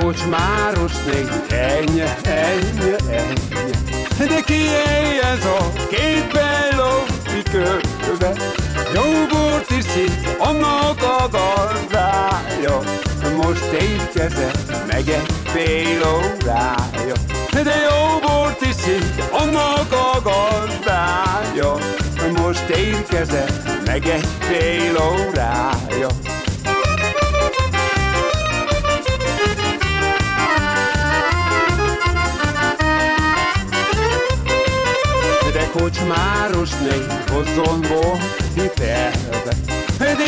kocsmáros négy, ennyi, ennyi, ennyi. De ki ez a két bejló körbe? Jó bort iszik, annak a gazdája, most érkezett meg egy fél órája. De jó bort iszik, annak a gazdája, most érkezett meg egy fél órája. Kocsmáros négy hozzon hitelbe.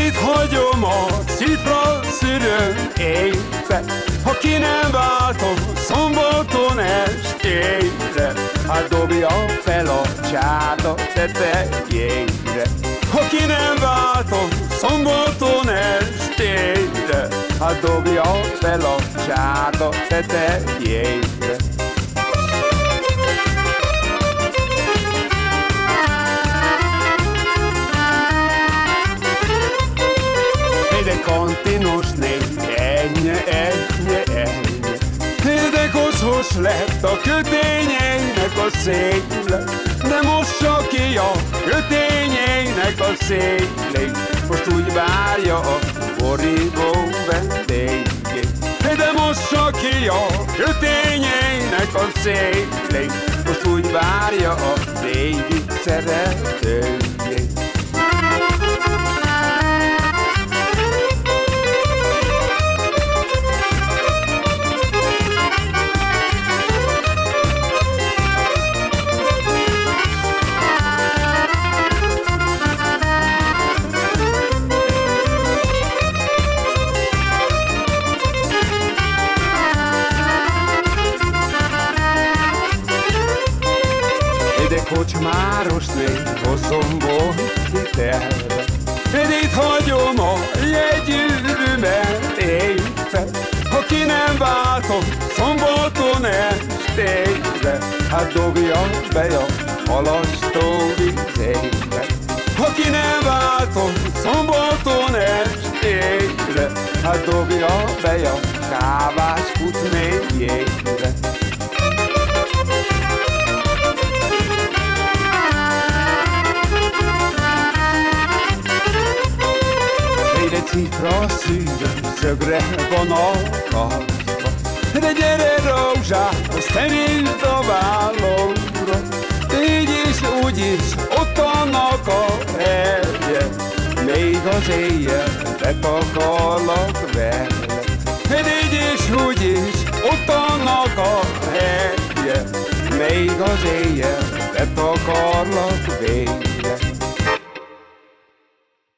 Itt hagyom a cifra szürő éjbe, ha ki nem váltom szombaton estére, hát dobja fel a csáda tetejére. Ha ki nem váltom szombaton estére, hát dobja fel a csáda tetejére. Kantinos négy, ennyi, ennyi, ennyi. De koszos lett a kötényeinek a széle, de mossa ki a kötényeinek a szélét. Most úgy várja a borító vendégét. De mossa ki a kötényeinek a szélét. Most úgy várja a régi szeretőjét. Kocsmáros négy hosszomból hitelbe. Én itt hagyom a jegyűrűmet éjfel, ha ki nem váltom szombaton estére, hát dobja be a halasztó vizébe. Ha ki nem váltom szombaton estére, hát dobja be a kávás kutnéjére. Cifra szívem szögre van akasztva De gyere rózsám, azt terítsd a vállóra Így is, úgy is, ott annak a helye Még az éjjel betakarlak vele. Így is, úgy is, ott annak a helye Még az éjjel betakarlak